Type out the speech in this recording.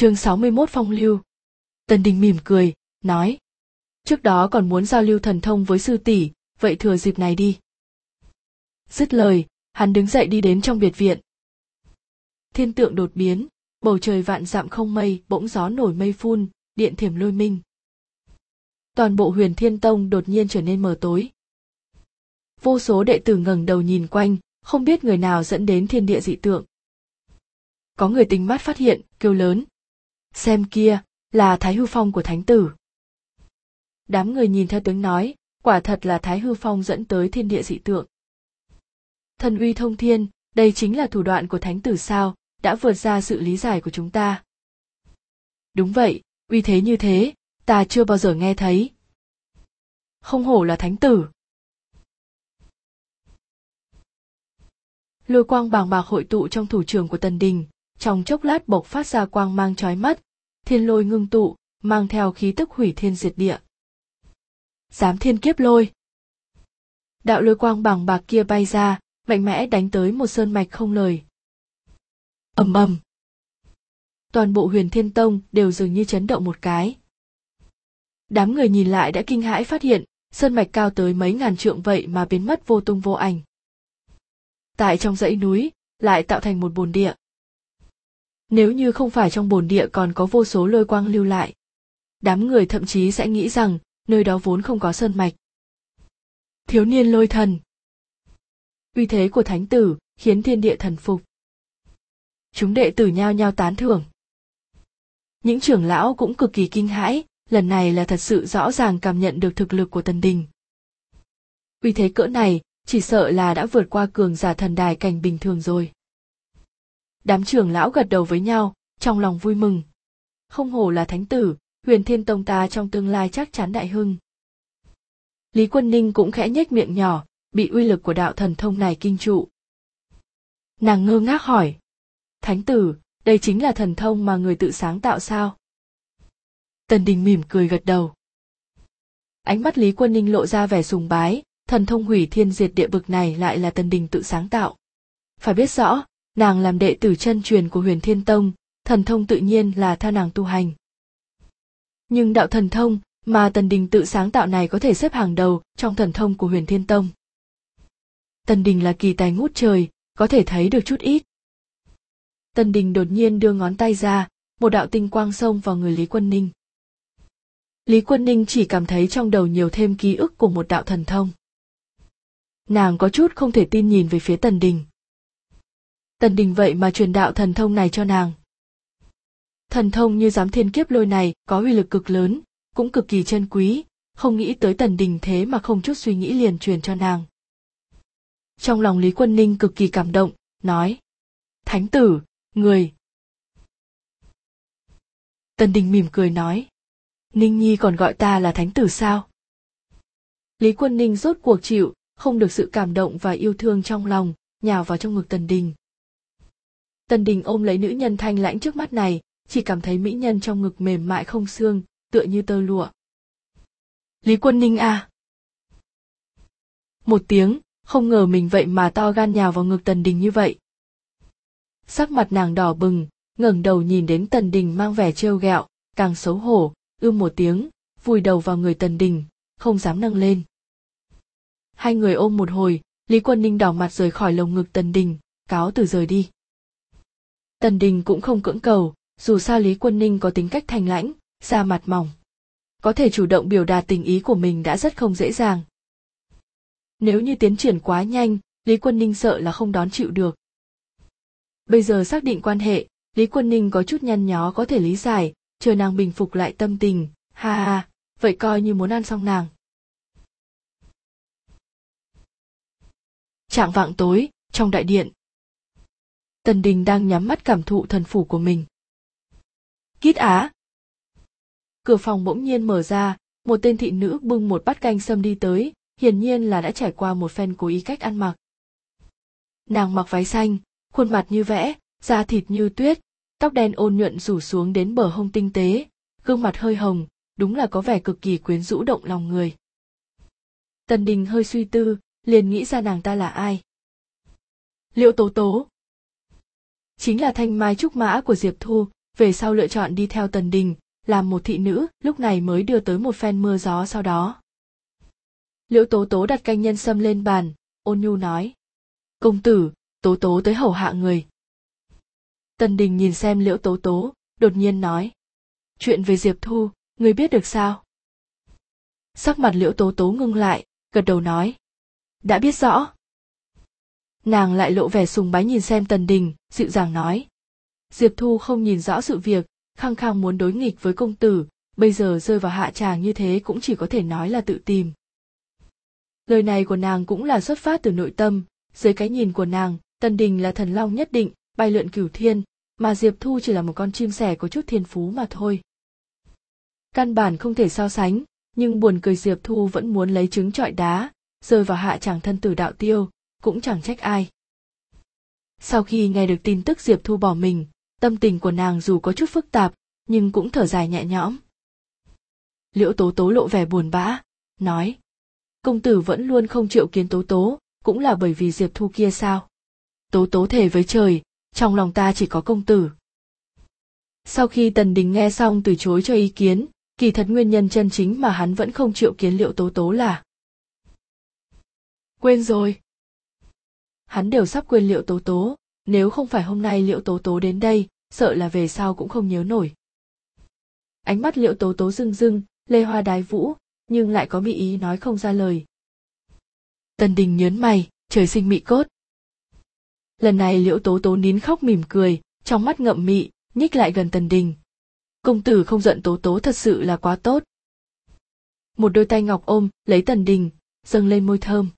chương 61 phong lưu. Tần Đình mỉm cười, nói. Trước đó còn muốn giao lưu thần thông với sư tỷ, vậy thừa dịp này đi. Dứt lời, hắn đứng dậy đi đến trong biệt viện. Thiên tượng đột biến, bầu trời vạn dặm không mây, bỗng gió nổi mây phun, điện thiểm lôi minh. Toàn bộ huyền thiên tông đột nhiên trở nên mờ tối. Vô số đệ tử ngẩng đầu nhìn quanh, không biết người nào dẫn đến thiên địa dị tượng. Có người tính mắt phát hiện, kêu lớn. Xem kia, là Thái Hư Phong của Thánh Tử. Đám người nhìn theo tiếng nói, quả thật là Thái Hư Phong dẫn tới thiên địa dị tượng. Thần uy thông thiên, đây chính là thủ đoạn của Thánh Tử sao, đã vượt ra sự lý giải của chúng ta. Đúng vậy, uy thế như thế, ta chưa bao giờ nghe thấy. Không hổ là Thánh Tử. Lôi quang bàng bạc hội tụ trong thủ trưởng của Tần Đình, trong chốc lát bộc phát ra quang mang chói mắt, thiên lôi ngưng tụ, mang theo khí tức hủy thiên diệt địa. Dám thiên kiếp lôi. Đạo lôi quang bằng bạc kia bay ra, mạnh mẽ đánh tới một sơn mạch không lời. ầm ầm. Toàn bộ huyền thiên tông đều dường như chấn động một cái. Đám người nhìn lại đã kinh hãi phát hiện, sơn mạch cao tới mấy ngàn trượng vậy mà biến mất vô tung vô ảnh. Tại trong dãy núi, lại tạo thành một bồn địa. Nếu như không phải trong bồn địa còn có vô số lôi quang lưu lại. Đám người thậm chí sẽ nghĩ rằng nơi đó vốn không có sơn mạch. Thiếu niên lôi thần. Uy thế của thánh tử khiến thiên địa thần phục. Chúng đệ tử nhao nhao tán thưởng. Những trưởng lão cũng cực kỳ kinh hãi, lần này là thật sự rõ ràng cảm nhận được thực lực của tần đình. Uy thế cỡ này, chỉ sợ là đã vượt qua cường giả thần đài cảnh bình thường rồi đám trưởng lão gật đầu với nhau, trong lòng vui mừng. Không hổ là thánh tử, huyền thiên tông ta trong tương lai chắc chắn đại hưng. Lý quân ninh cũng khẽ nhếch miệng nhỏ, bị uy lực của đạo thần thông này kinh trụ. Nàng ngơ ngác hỏi, thánh tử, đây chính là thần thông mà người tự sáng tạo sao? Tần đình mỉm cười gật đầu. Ánh mắt lý quân ninh lộ ra vẻ sùng bái, thần thông hủy thiên diệt địa bực này lại là tần đình tự sáng tạo. Phải biết rõ nàng làm đệ tử chân truyền của huyền thiên tông, thần thông tự nhiên là theo nàng tu hành. Nhưng đạo thần thông mà tần đình tự sáng tạo này có thể xếp hàng đầu trong thần thông của huyền thiên tông. Tần đình là kỳ tài ngút trời, có thể thấy được chút ít. Tần đình đột nhiên đưa ngón tay ra, một đạo tinh quang xông vào người lý quân ninh. Lý quân ninh chỉ cảm thấy trong đầu nhiều thêm ký ức của một đạo thần thông. Nàng có chút không thể tin nhìn về phía tần đình tần đình vậy mà truyền đạo thần thông này cho nàng. Thần thông như giám thiên kiếp lôi này, có uy lực cực lớn, cũng cực kỳ chân quý, không nghĩ tới tần đình thế mà không chút suy nghĩ liền truyền cho nàng. Trong lòng lý quân ninh cực kỳ cảm động, nói, thánh tử, người. Tần đình mỉm cười nói, ninh nhi còn gọi ta là thánh tử sao? Lý quân ninh rốt cuộc chịu, không được sự cảm động và yêu thương trong lòng, nhào vào trong ngực tần đình tần đình ôm lấy nữ nhân thanh lãnh trước mắt này, chỉ cảm thấy mỹ nhân trong ngực mềm mại không xương, tựa như tơ lụa. Lý quân ninh à! Một tiếng, không ngờ mình vậy mà to gan nhào vào ngực tần đình như vậy. Sắc mặt nàng đỏ bừng, ngẩng đầu nhìn đến tần đình mang vẻ trêu ghẹo, càng xấu hổ ưm một tiếng, vùi đầu vào người tần đình, không dám nâng lên. Hai người ôm một hồi, lý quân ninh đỏ mặt rời khỏi lồng ngực tần đình, cáo từ rời đi tần đình cũng không cưỡng cầu, dù sao lý quân ninh có tính cách thanh lãnh, da mặt mỏng, có thể chủ động biểu đạt tình ý của mình đã rất không dễ dàng. Nếu như tiến triển quá nhanh, lý quân ninh sợ là không đón chịu được. Bây giờ xác định quan hệ, lý quân ninh có chút nhăn nhó có thể lý giải, chờ nàng bình phục lại tâm tình, ha ha, vậy coi như muốn ăn xong nàng. Trạng vạng tối, trong đại điện tần đình đang nhắm mắt cảm thụ thần phủ của mình. Kít á. Cửa phòng bỗng nhiên mở ra, một tên thị nữ bưng một bát canh sâm đi tới, hiển nhiên là đã trải qua một phen cố ý cách ăn mặc. Nàng mặc váy xanh, khuôn mặt như vẽ, da thịt như tuyết, tóc đen ôn nhuận rủ xuống đến bờ hông tinh tế, gương mặt hơi hồng, đúng là có vẻ cực kỳ quyến rũ động lòng người. Tần đình hơi suy tư, liền nghĩ ra nàng ta là ai. Liệu tố tố chính là thanh mai trúc mã của diệp thu, về sau lựa chọn đi theo tần đình, làm một thị nữ, lúc này mới đưa tới một phen mưa gió sau đó. Liễu tố tố đặt canh nhân sâm lên bàn, ôn nhu nói. Công tử, tố tố tới hầu hạ người. Tần đình nhìn xem liễu tố tố, đột nhiên nói. Chuyện về diệp thu, người biết được sao? Sắc mặt liễu tố tố ngưng lại, gật đầu nói. Đã biết rõ nàng lại lộ vẻ sùng bái nhìn xem tần đình, dịu dàng nói. Diệp thu không nhìn rõ sự việc, khăng khăng muốn đối nghịch với công tử, bây giờ rơi vào hạ tràng như thế cũng chỉ có thể nói là tự tìm. Lời này của nàng cũng là xuất phát từ nội tâm, dưới cái nhìn của nàng, tần đình là thần long nhất định, bay lượn cửu thiên, mà diệp thu chỉ là một con chim sẻ có chút thiên phú mà thôi. Căn bản không thể so sánh, nhưng buồn cười diệp thu vẫn muốn lấy trứng trọi đá, rơi vào hạ tràng thân tử đạo tiêu cũng chẳng trách ai. Sau khi nghe được tin tức diệp thu bỏ mình, tâm tình của nàng dù có chút phức tạp, nhưng cũng thở dài nhẹ nhõm. Liễu tố tố lộ vẻ buồn bã, nói, công tử vẫn luôn không chịu kiến tố tố, cũng là bởi vì diệp thu kia sao? Tố tố thề với trời, trong lòng ta chỉ có công tử. Sau khi tần đình nghe xong từ chối cho ý kiến, kỳ thật nguyên nhân chân chính mà hắn vẫn không chịu kiến liệu tố tố là, quên rồi hắn đều sắp quên liệu tố tố. Nếu không phải hôm nay liệu tố tố đến đây, sợ là về sau cũng không nhớ nổi. Ánh mắt liệu tố tố rưng rưng, lê hoa đái vũ, nhưng lại có mỹ ý nói không ra lời. Tần đình nhớn mày, trời sinh mị cốt. Lần này liễu tố tố nín khóc mỉm cười, trong mắt ngậm mị, nhích lại gần tần đình. Công tử không giận tố tố thật sự là quá tốt. Một đôi tay ngọc ôm, lấy tần đình, dâng lên môi thơm.